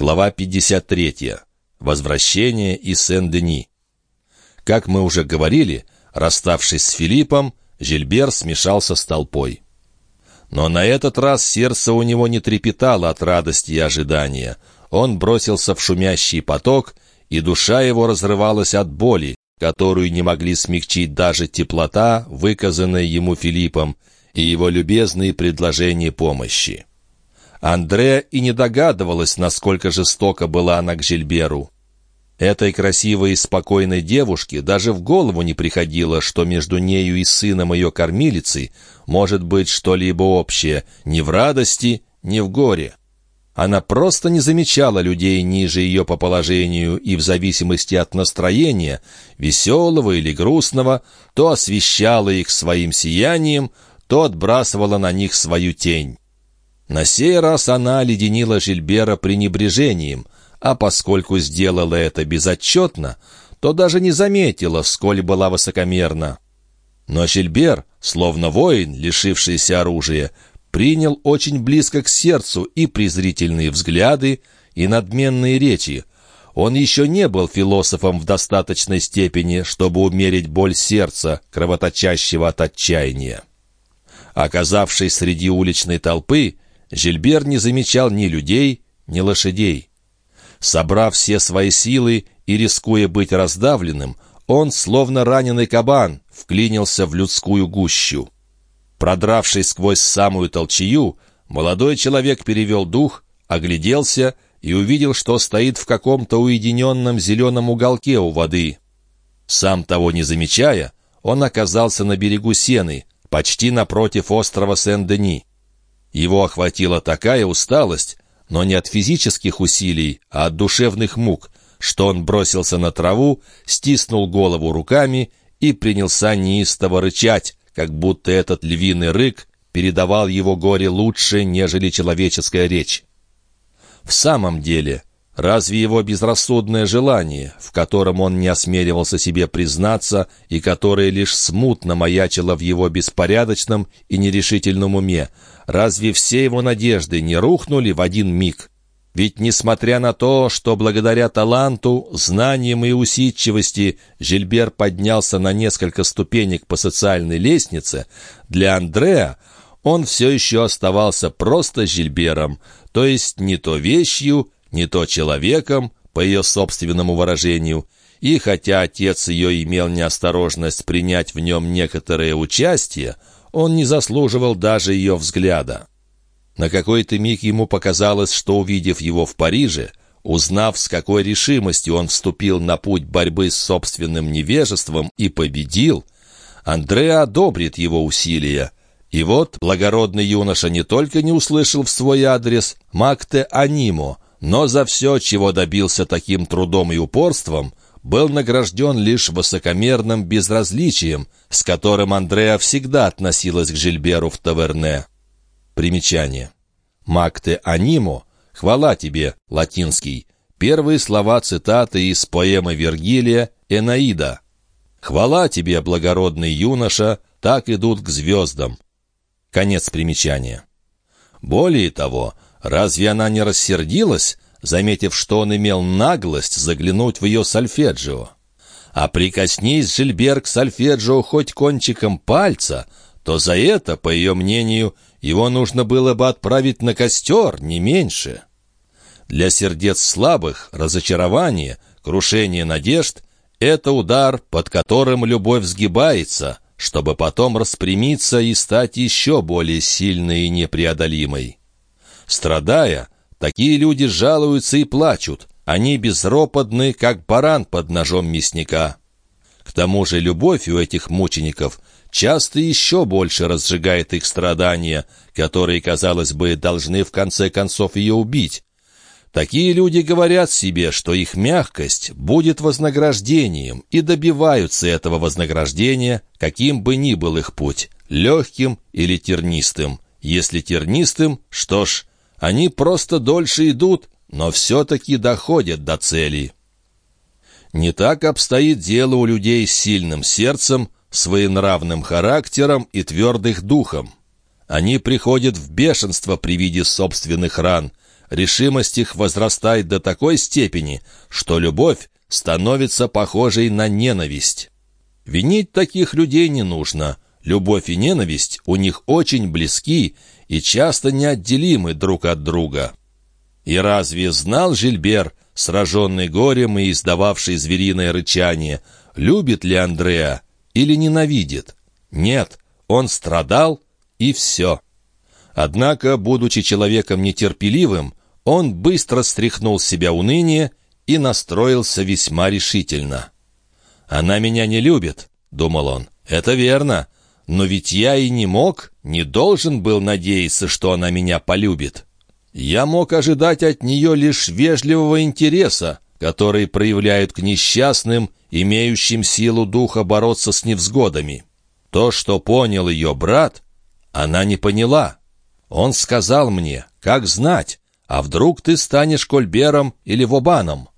Глава 53. Возвращение из Сен-Дени. Как мы уже говорили, расставшись с Филиппом, Жильбер смешался с толпой. Но на этот раз сердце у него не трепетало от радости и ожидания. Он бросился в шумящий поток, и душа его разрывалась от боли, которую не могли смягчить даже теплота, выказанная ему Филиппом, и его любезные предложения помощи. Андре и не догадывалась, насколько жестоко была она к Жильберу. Этой красивой и спокойной девушке даже в голову не приходило, что между нею и сыном ее кормилицы может быть что-либо общее ни в радости, ни в горе. Она просто не замечала людей ниже ее по положению и в зависимости от настроения, веселого или грустного, то освещала их своим сиянием, то отбрасывала на них свою тень. На сей раз она леденила Жильбера пренебрежением, а поскольку сделала это безотчетно, то даже не заметила, сколь была высокомерна. Но Жильбер, словно воин, лишившийся оружия, принял очень близко к сердцу и презрительные взгляды, и надменные речи. Он еще не был философом в достаточной степени, чтобы умерить боль сердца, кровоточащего от отчаяния. Оказавшись среди уличной толпы, Жильбер не замечал ни людей, ни лошадей. Собрав все свои силы и рискуя быть раздавленным, он, словно раненый кабан, вклинился в людскую гущу. Продравшись сквозь самую толчею, молодой человек перевел дух, огляделся и увидел, что стоит в каком-то уединенном зеленом уголке у воды. Сам того не замечая, он оказался на берегу Сены, почти напротив острова Сен-Дени. Его охватила такая усталость, но не от физических усилий, а от душевных мук, что он бросился на траву, стиснул голову руками и принялся неистово рычать, как будто этот львиный рык передавал его горе лучше, нежели человеческая речь. В самом деле, Разве его безрассудное желание, в котором он не осмеливался себе признаться и которое лишь смутно маячило в его беспорядочном и нерешительном уме, разве все его надежды не рухнули в один миг? Ведь несмотря на то, что благодаря таланту, знаниям и усидчивости Жильбер поднялся на несколько ступенек по социальной лестнице, для Андреа он все еще оставался просто Жильбером, то есть не то вещью, не то человеком, по ее собственному выражению, и хотя отец ее имел неосторожность принять в нем некоторое участие, он не заслуживал даже ее взгляда. На какой-то миг ему показалось, что, увидев его в Париже, узнав, с какой решимостью он вступил на путь борьбы с собственным невежеством и победил, Андреа одобрит его усилия. И вот благородный юноша не только не услышал в свой адрес «Макте Анимо», но за все, чего добился таким трудом и упорством, был награжден лишь высокомерным безразличием, с которым Андреа всегда относилась к Жильберу в таверне. Примечание. «Макте анимо» — «Хвала тебе», латинский. Первые слова цитаты из поэмы Вергилия «Энаида». «Хвала тебе, благородный юноша, так идут к звездам». Конец примечания. Более того, Разве она не рассердилась, заметив, что он имел наглость заглянуть в ее сольфеджио? А прикоснись Жильбер к сольфеджио хоть кончиком пальца, то за это, по ее мнению, его нужно было бы отправить на костер, не меньше. Для сердец слабых разочарование, крушение надежд — это удар, под которым любовь сгибается, чтобы потом распрямиться и стать еще более сильной и непреодолимой. Страдая, такие люди жалуются и плачут. Они безропотны, как баран под ножом мясника. К тому же любовь у этих мучеников часто еще больше разжигает их страдания, которые, казалось бы, должны в конце концов ее убить. Такие люди говорят себе, что их мягкость будет вознаграждением, и добиваются этого вознаграждения, каким бы ни был их путь, легким или тернистым. Если тернистым, что ж, они просто дольше идут, но все-таки доходят до цели. Не так обстоит дело у людей с сильным сердцем, своенравным характером и твердых духом. Они приходят в бешенство при виде собственных ран. решимость их возрастает до такой степени, что любовь становится похожей на ненависть. Винить таких людей не нужно. Любовь и ненависть у них очень близки и часто неотделимы друг от друга. И разве знал Жильбер, сраженный горем и издававший звериное рычание, любит ли Андреа или ненавидит? Нет, он страдал, и все. Однако, будучи человеком нетерпеливым, он быстро стряхнул с себя уныние и настроился весьма решительно. «Она меня не любит», — думал он. «Это верно. Но ведь я и не мог, не должен был надеяться, что она меня полюбит. Я мог ожидать от нее лишь вежливого интереса, который проявляют к несчастным, имеющим силу духа бороться с невзгодами. То, что понял ее брат, она не поняла. Он сказал мне, как знать, а вдруг ты станешь Кольбером или Вобаном?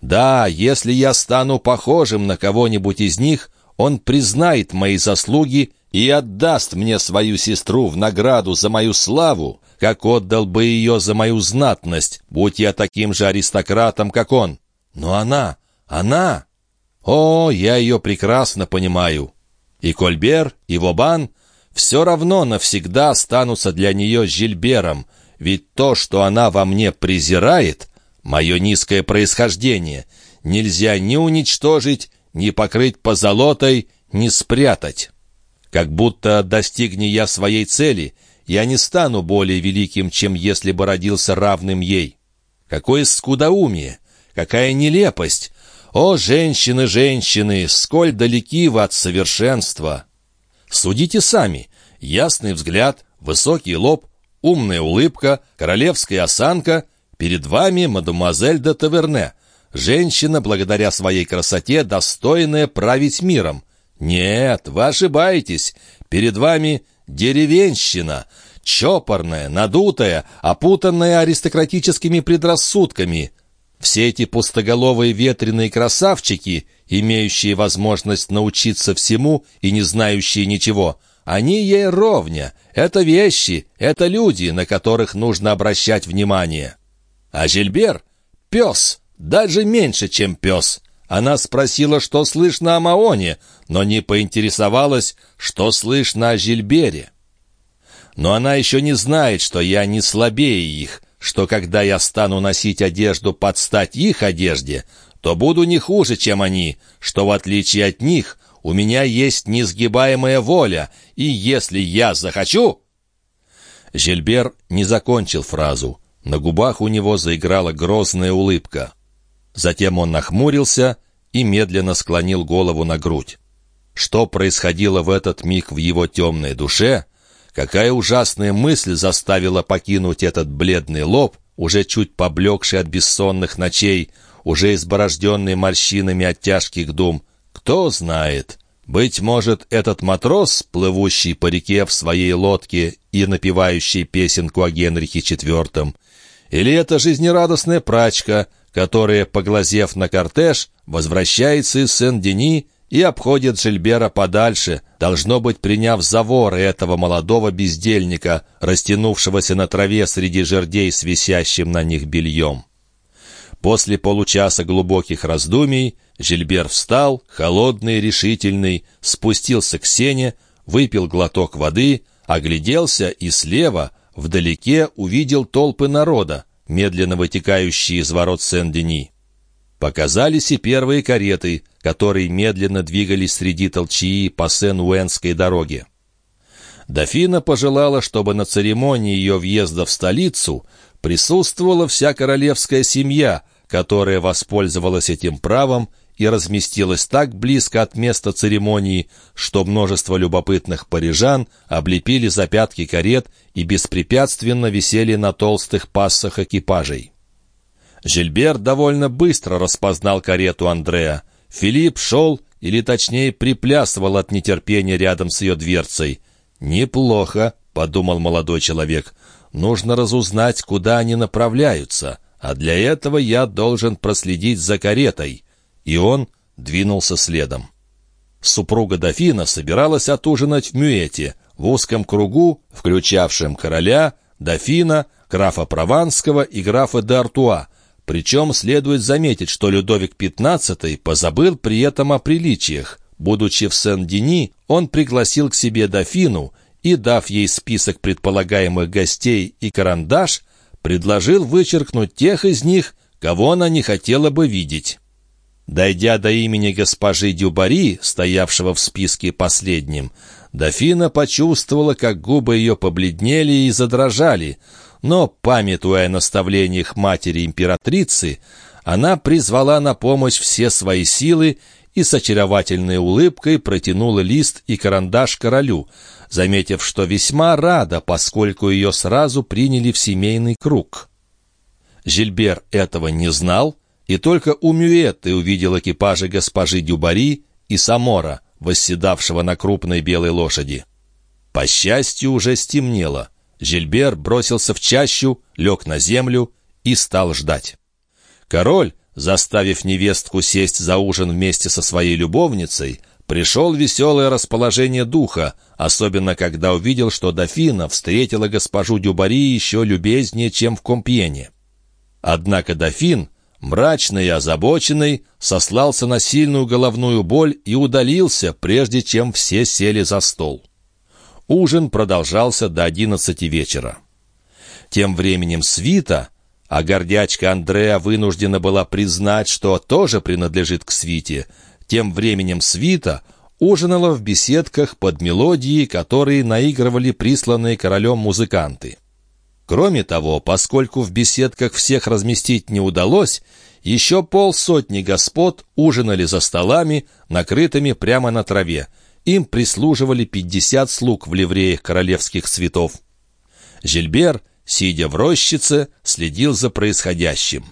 Да, если я стану похожим на кого-нибудь из них, он признает мои заслуги и отдаст мне свою сестру в награду за мою славу, как отдал бы ее за мою знатность, будь я таким же аристократом, как он. Но она, она... О, я ее прекрасно понимаю. И Кольбер, и Вобан все равно навсегда останутся для нее Жильбером, ведь то, что она во мне презирает, мое низкое происхождение, нельзя ни уничтожить, ни покрыть позолотой, ни спрятать. Как будто достигни я своей цели, я не стану более великим, чем если бы родился равным ей. Какое скудоумие! Какая нелепость! О, женщины, женщины, сколь далеки вы от совершенства! Судите сами. Ясный взгляд, высокий лоб, умная улыбка, королевская осанка. Перед вами мадемуазель де Таверне. Женщина, благодаря своей красоте, достойная править миром. «Нет, вы ошибаетесь. Перед вами деревенщина, чопорная, надутая, опутанная аристократическими предрассудками. Все эти пустоголовые ветреные красавчики, имеющие возможность научиться всему и не знающие ничего, они ей ровня. Это вещи, это люди, на которых нужно обращать внимание. А Жильбер — пес, даже меньше, чем пес». Она спросила, что слышно о Маоне, но не поинтересовалась, что слышно о Жильбере. Но она еще не знает, что я не слабее их, что когда я стану носить одежду под стать их одежде, то буду не хуже, чем они, что в отличие от них у меня есть несгибаемая воля, и если я захочу...» Жильбер не закончил фразу. На губах у него заиграла грозная улыбка. Затем он нахмурился и медленно склонил голову на грудь. Что происходило в этот миг в его темной душе? Какая ужасная мысль заставила покинуть этот бледный лоб, уже чуть поблекший от бессонных ночей, уже изборожденный морщинами от тяжких дум? Кто знает? Быть может, этот матрос, плывущий по реке в своей лодке и напевающий песенку о Генрихе IV, или это жизнерадостная прачка — которая, поглазев на кортеж, возвращается из Сен-Дени и обходит Жильбера подальше, должно быть, приняв за вора этого молодого бездельника, растянувшегося на траве среди жердей с висящим на них бельем. После получаса глубоких раздумий Жильбер встал, холодный и решительный, спустился к сене, выпил глоток воды, огляделся и слева, вдалеке, увидел толпы народа, медленно вытекающие из ворот Сен-Дени. Показались и первые кареты, которые медленно двигались среди толчии по Сен-Уэнской дороге. Дофина пожелала, чтобы на церемонии ее въезда в столицу присутствовала вся королевская семья, которая воспользовалась этим правом и разместилась так близко от места церемонии, что множество любопытных парижан облепили запятки карет и беспрепятственно висели на толстых пассах экипажей. Жильбер довольно быстро распознал карету Андреа. Филипп шел, или точнее приплясывал от нетерпения рядом с ее дверцей. «Неплохо», — подумал молодой человек, — «нужно разузнать, куда они направляются, а для этого я должен проследить за каретой» и он двинулся следом. Супруга дофина собиралась отужинать в Мюэте, в узком кругу, включавшем короля, дофина, графа Прованского и графа де Артуа, причем следует заметить, что Людовик XV позабыл при этом о приличиях. Будучи в Сен-Дени, он пригласил к себе дофину и, дав ей список предполагаемых гостей и карандаш, предложил вычеркнуть тех из них, кого она не хотела бы видеть. Дойдя до имени госпожи Дюбари, стоявшего в списке последним, дофина почувствовала, как губы ее побледнели и задрожали, но, памятуя о наставлениях матери императрицы, она призвала на помощь все свои силы и с очаровательной улыбкой протянула лист и карандаш королю, заметив, что весьма рада, поскольку ее сразу приняли в семейный круг. Жильбер этого не знал, и только у Мюэты увидел экипажи госпожи Дюбари и Самора, восседавшего на крупной белой лошади. По счастью, уже стемнело. Жильбер бросился в чащу, лег на землю и стал ждать. Король, заставив невестку сесть за ужин вместе со своей любовницей, пришел веселое расположение духа, особенно когда увидел, что дофина встретила госпожу Дюбари еще любезнее, чем в Компьене. Однако дофин, мрачный и озабоченный, сослался на сильную головную боль и удалился, прежде чем все сели за стол. Ужин продолжался до одиннадцати вечера. Тем временем свита, а гордячка Андреа вынуждена была признать, что тоже принадлежит к свите, тем временем свита ужинала в беседках под мелодии, которые наигрывали присланные королем музыканты. Кроме того, поскольку в беседках всех разместить не удалось, еще полсотни господ ужинали за столами, накрытыми прямо на траве, им прислуживали пятьдесят слуг в ливреях королевских цветов. Жильбер, сидя в рощице, следил за происходящим.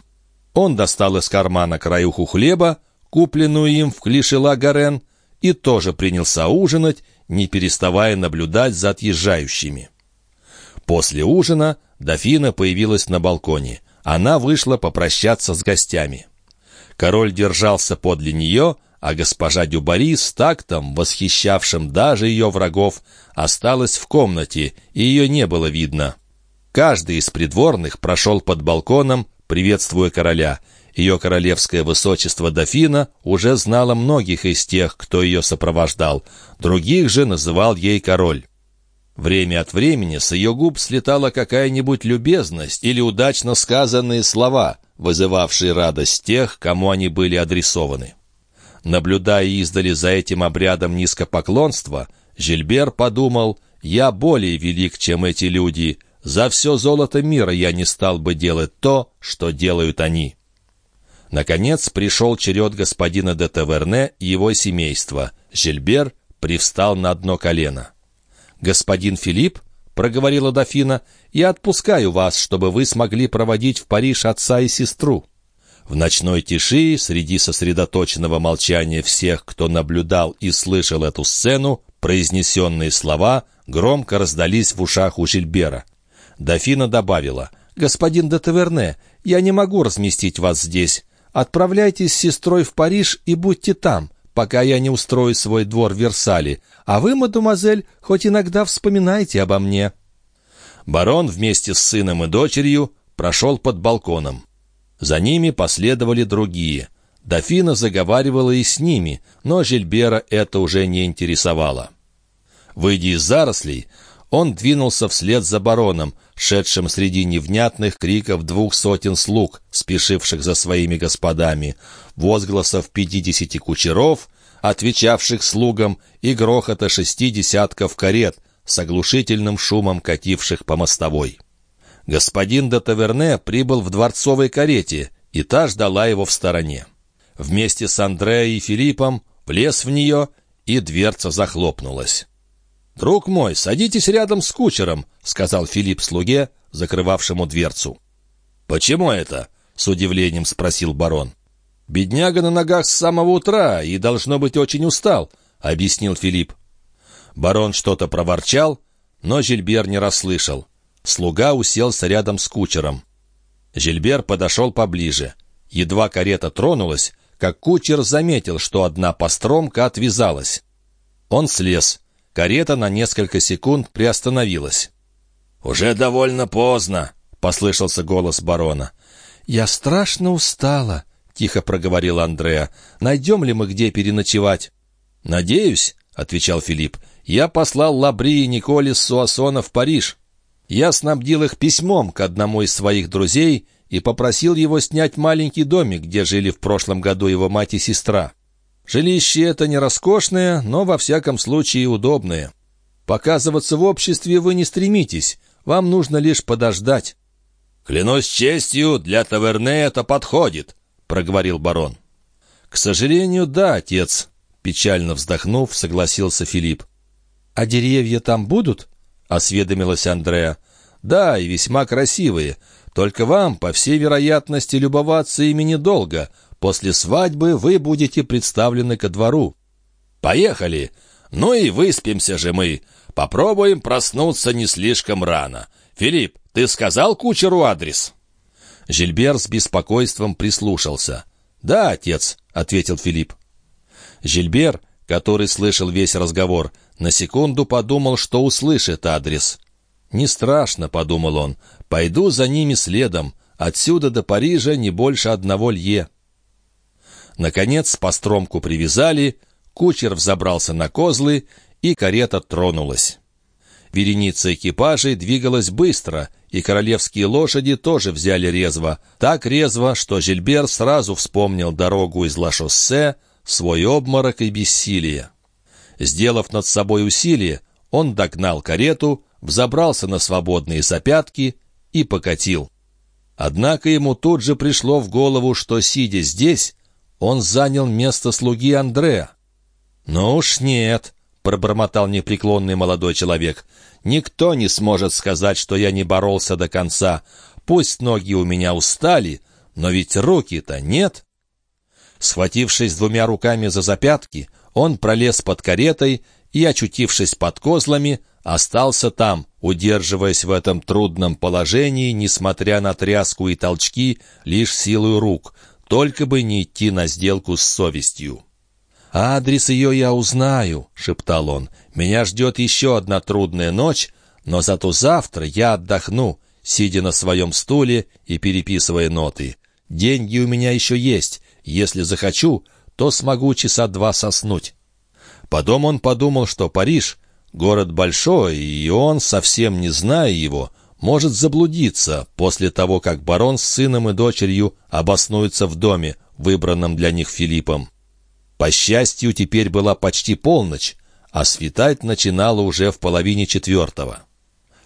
Он достал из кармана краюху хлеба, купленную им в Клишела-Гарен, и тоже принялся ужинать, не переставая наблюдать за отъезжающими. После ужина дофина появилась на балконе. Она вышла попрощаться с гостями. Король держался подле нее, а госпожа Дюбари с тактом, восхищавшим даже ее врагов, осталась в комнате, и ее не было видно. Каждый из придворных прошел под балконом, приветствуя короля. Ее королевское высочество дофина уже знала многих из тех, кто ее сопровождал, других же называл ей король. Время от времени с ее губ слетала какая-нибудь любезность или удачно сказанные слова, вызывавшие радость тех, кому они были адресованы. Наблюдая издали за этим обрядом низкопоклонства, Жильбер подумал, «Я более велик, чем эти люди. За все золото мира я не стал бы делать то, что делают они». Наконец пришел черед господина де Таверне и его семейства. Жильбер привстал на одно колено. «Господин Филипп», — проговорила дофина, — «я отпускаю вас, чтобы вы смогли проводить в Париж отца и сестру». В ночной тиши, среди сосредоточенного молчания всех, кто наблюдал и слышал эту сцену, произнесенные слова громко раздались в ушах у Жильбера. Дофина добавила, «Господин де Таверне, я не могу разместить вас здесь. Отправляйтесь с сестрой в Париж и будьте там, пока я не устрою свой двор в Версале. А вы, мадемуазель, хоть иногда вспоминайте обо мне». Барон вместе с сыном и дочерью прошел под балконом. За ними последовали другие. Дофина заговаривала и с ними, но Жильбера это уже не интересовало. Выйдя из зарослей, он двинулся вслед за бароном, шедшим среди невнятных криков двух сотен слуг, спешивших за своими господами, возгласов пятидесяти кучеров, отвечавших слугам, и грохота шести десятков карет с оглушительным шумом кативших по мостовой. Господин де Таверне прибыл в дворцовой карете, и та ждала его в стороне. Вместе с Андреа и Филиппом влез в нее, и дверца захлопнулась. «Друг мой, садитесь рядом с кучером», — сказал Филипп слуге, закрывавшему дверцу. «Почему это?» — с удивлением спросил барон. «Бедняга на ногах с самого утра и, должно быть, очень устал», — объяснил Филипп. Барон что-то проворчал, но Жильбер не расслышал. Слуга уселся рядом с кучером. Жильбер подошел поближе. Едва карета тронулась, как кучер заметил, что одна постромка отвязалась. Он слез. Карета на несколько секунд приостановилась. «Уже довольно поздно», —— послышался голос барона. «Я страшно устала», — тихо проговорил Андреа. «Найдем ли мы где переночевать?» «Надеюсь», — отвечал Филипп. «Я послал Лабри и Николе Суассона в Париж. Я снабдил их письмом к одному из своих друзей и попросил его снять маленький домик, где жили в прошлом году его мать и сестра. Жилище это не роскошное, но во всяком случае удобное. Показываться в обществе вы не стремитесь, вам нужно лишь подождать». «Клянусь честью, для таверны это подходит», — проговорил барон. «К сожалению, да, отец», — печально вздохнув, согласился Филипп. «А деревья там будут?» осведомилась Андреа. «Да, и весьма красивые. Только вам, по всей вероятности, любоваться ими недолго. После свадьбы вы будете представлены ко двору». «Поехали! Ну и выспимся же мы. Попробуем проснуться не слишком рано. Филипп, ты сказал кучеру адрес?» Жильбер с беспокойством прислушался. «Да, отец», — ответил Филипп. Жильбер, который слышал весь разговор, на секунду подумал, что услышит адрес. «Не страшно», — подумал он, — «пойду за ними следом. Отсюда до Парижа не больше одного лье». Наконец постромку привязали, кучер взобрался на козлы, и карета тронулась. Вереница экипажей двигалась быстро, и королевские лошади тоже взяли резво. Так резво, что Жильбер сразу вспомнил дорогу из Ла-Шоссе, свой обморок и бессилие. Сделав над собой усилие, он догнал карету, взобрался на свободные запятки и покатил. Однако ему тут же пришло в голову, что, сидя здесь, он занял место слуги Андреа. «Ну уж нет», — пробормотал непреклонный молодой человек, «никто не сможет сказать, что я не боролся до конца. Пусть ноги у меня устали, но ведь руки-то нет». Схватившись двумя руками за запятки, он пролез под каретой и, очутившись под козлами, остался там, удерживаясь в этом трудном положении, несмотря на тряску и толчки, лишь силой рук, только бы не идти на сделку с совестью. «Адрес ее я узнаю», — шептал он. «Меня ждет еще одна трудная ночь, но зато завтра я отдохну, сидя на своем стуле и переписывая ноты. Деньги у меня еще есть. Если захочу, то смогу часа два соснуть. Потом он подумал, что Париж — город большой, и он, совсем не зная его, может заблудиться после того, как барон с сыном и дочерью обоснуются в доме, выбранном для них Филиппом. По счастью, теперь была почти полночь, а светать начинало уже в половине четвертого.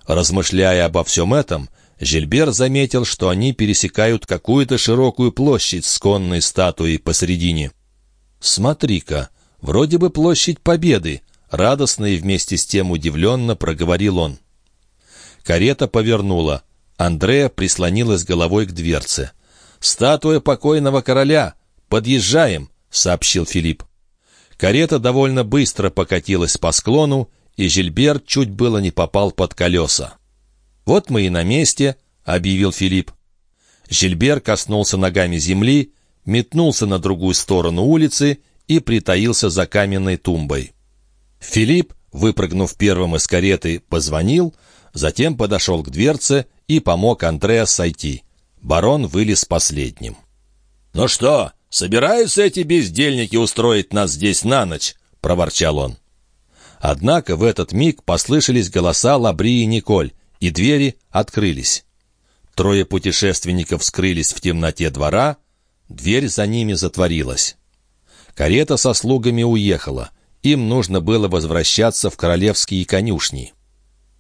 Размышляя обо всем этом, Жильбер заметил, что они пересекают какую-то широкую площадь с конной статуей посредине. «Смотри-ка, вроде бы площадь Победы», — радостно и вместе с тем удивленно проговорил он. Карета повернула. Андрея прислонилась головой к дверце. «Статуя покойного короля! Подъезжаем!» — сообщил Филипп. Карета довольно быстро покатилась по склону, и Жильбер чуть было не попал под колеса. «Вот мы и на месте», — объявил Филипп. Жильбер коснулся ногами земли метнулся на другую сторону улицы и притаился за каменной тумбой. Филипп, выпрыгнув первым из кареты, позвонил, затем подошел к дверце и помог Андреа сойти. Барон вылез последним. «Ну что, собираются эти бездельники устроить нас здесь на ночь?» — проворчал он. Однако в этот миг послышались голоса Лабри и Николь, и двери открылись. Трое путешественников скрылись в темноте двора, Дверь за ними затворилась. Карета со слугами уехала. Им нужно было возвращаться в королевские конюшни.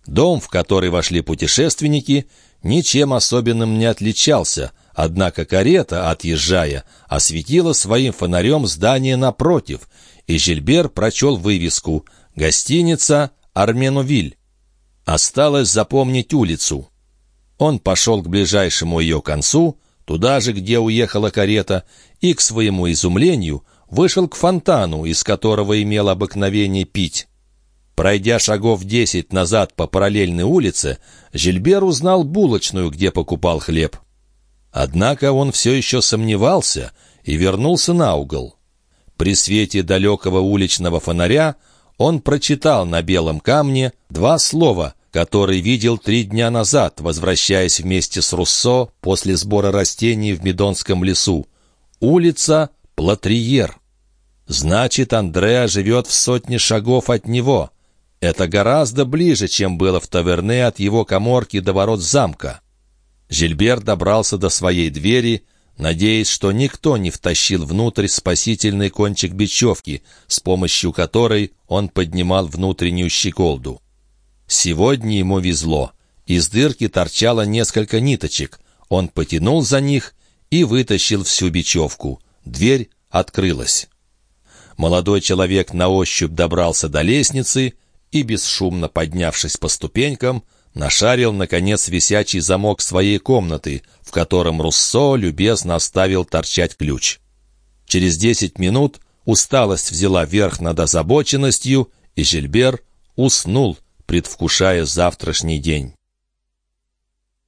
Дом, в который вошли путешественники, ничем особенным не отличался, однако карета, отъезжая, осветила своим фонарем здание напротив, и Жильбер прочел вывеску «Гостиница Арменувиль». Осталось запомнить улицу. Он пошел к ближайшему ее концу, туда же, где уехала карета, и, к своему изумлению, вышел к фонтану, из которого имел обыкновение пить. Пройдя шагов десять назад по параллельной улице, Жильбер узнал булочную, где покупал хлеб. Однако он все еще сомневался и вернулся на угол. При свете далекого уличного фонаря он прочитал на белом камне два слова который видел три дня назад, возвращаясь вместе с Руссо после сбора растений в Медонском лесу. Улица Платриер. Значит, Андреа живет в сотне шагов от него. Это гораздо ближе, чем было в таверне от его коморки до ворот замка. Жильбер добрался до своей двери, надеясь, что никто не втащил внутрь спасительный кончик бечевки, с помощью которой он поднимал внутреннюю щеколду. Сегодня ему везло. Из дырки торчало несколько ниточек. Он потянул за них и вытащил всю бечевку. Дверь открылась. Молодой человек на ощупь добрался до лестницы и, бесшумно поднявшись по ступенькам, нашарил, наконец, висячий замок своей комнаты, в котором Руссо любезно оставил торчать ключ. Через десять минут усталость взяла верх над озабоченностью, и Жильбер уснул, предвкушая завтрашний день.